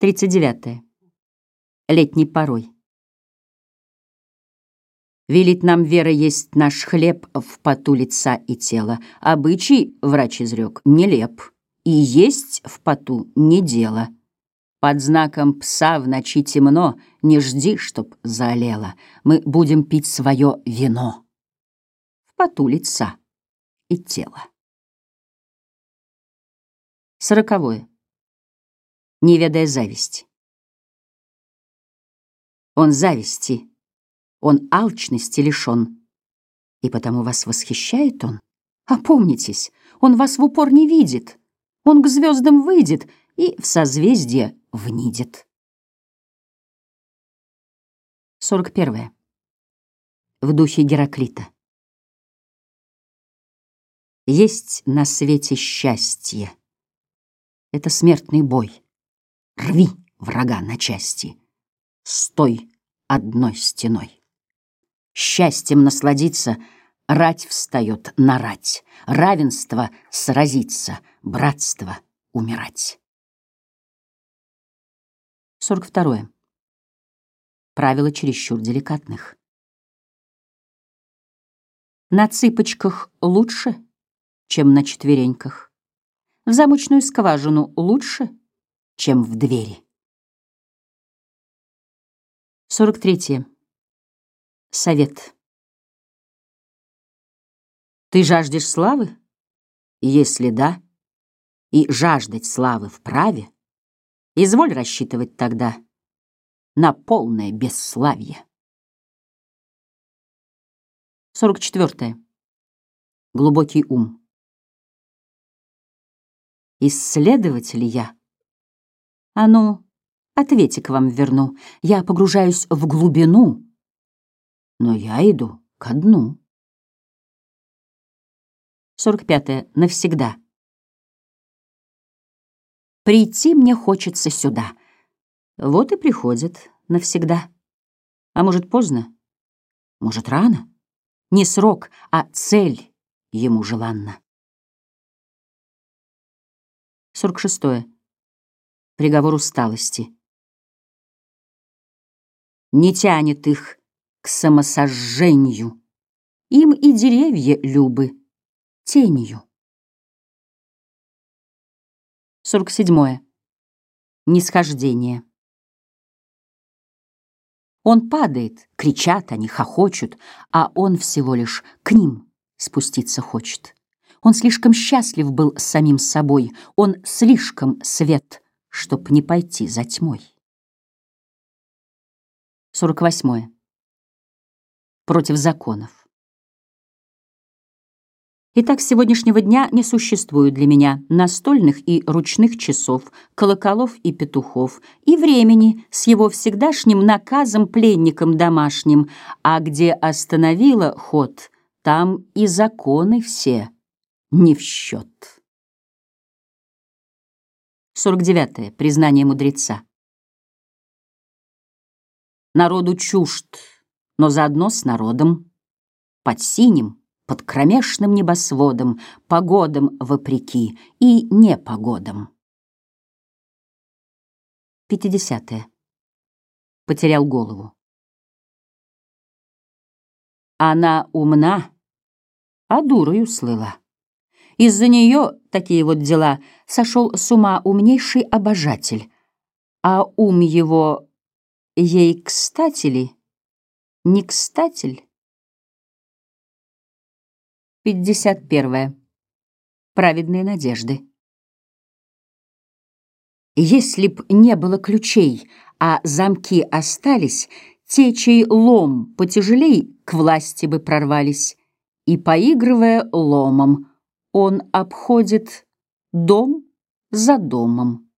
39. Летней порой. Велит нам вера есть наш хлеб в поту лица и тела. Обычай, врач изрек, нелеп, и есть в поту не дело. Под знаком пса в ночи темно, не жди, чтоб заолело. Мы будем пить свое вино в поту лица и тела. Сороковое не ведая зависти. Он зависти, он алчности лишен, и потому вас восхищает он. Опомнитесь, он вас в упор не видит, он к звездам выйдет и в созвездие внидит. 41. В духе Гераклита. Есть на свете счастье. Это смертный бой. Рви врага на части, стой одной стеной. Счастьем насладиться рать встает на рать, равенство сразиться, братство умирать. 42. Правило чересчур деликатных. На цыпочках лучше, чем на четвереньках. В замочную скважину лучше — чем в двери. 43. Совет. Ты жаждешь славы? Если да, и жаждать славы вправе, изволь рассчитывать тогда на полное бесславие. 44. Глубокий ум. Исследователь я — а ну, ответик вам верну. Я погружаюсь в глубину, но я иду ко дну. 45. -е. Навсегда. Прийти мне хочется сюда. Вот и приходит навсегда. А может, поздно? Может, рано? Не срок, а цель ему желанна. 46. -е приговор усталости. Не тянет их к самосожжению, им и деревья любы тенью. 47. Нисхождение. Он падает, кричат они, хохочут, а он всего лишь к ним спуститься хочет. Он слишком счастлив был с самим собой, он слишком свет чтоб не пойти за тьмой. 48. Против законов. Итак, с сегодняшнего дня не существует для меня настольных и ручных часов, колоколов и петухов, и времени с его всегдашним наказом пленникам домашним, а где остановила ход, там и законы все не в счет. 49. -е. Признание мудреца. Народу чужд, но заодно с народом, под синим, под кромешным небосводом, погодам вопреки и непогодам. 50. -е. Потерял голову. Она умна, а дурою слыла. Из-за нее, такие вот дела, сошел с ума умнейший обожатель. А ум его ей кстати ли? Не кстати 51. Праведные надежды. Если б не было ключей, а замки остались, те, чей лом потяжелей, к власти бы прорвались, и, поигрывая ломом, он обходит дом за домом.